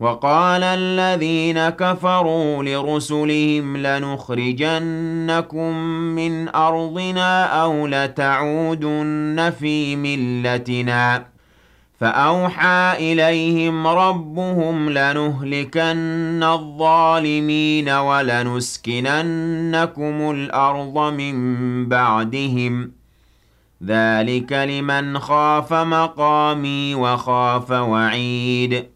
وقال الذين كفروا لرسلهم لنخرجنكم من أرضنا أو لتعودن في ملتنا. فأوحى إليهم ربهم لنهلكن الظالمين ولنسكننكم الأرض من بعدهم ۖ. ذلك لمن خاف مقامي وخاف وعيد.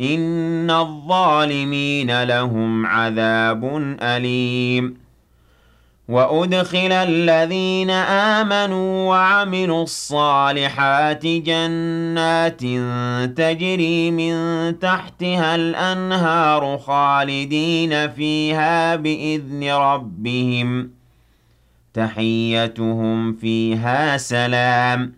إن الظالمين لهم عذاب أليم. وأدخل الذين آمنوا وعملوا الصالحات جنات تجري من تحتها الأنهار خالدين فيها بإذن ربهم. تحيتهم فيها سلام.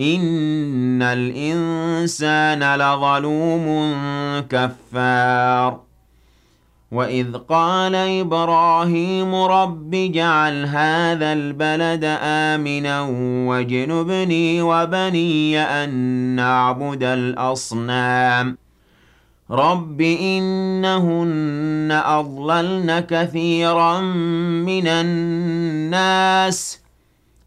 إِنَّ الْإِنسَانَ لَظَلُومٌ كَفَّارٌ. وَإِذْ قَالَ إِبْرَاهِيمُ رَبِّ اجْعَلْ هَٰذَا الْبَلَدَ آمِنًا وَاجْنُبْنِي وَبَنِيَّ أَن نَّعْبُدَ الْأَصْنَامَ. رَبِّ إِنَّهُنَّ أَضْلَلْنَ كَثِيرًا مِّنَ النَّاسِ.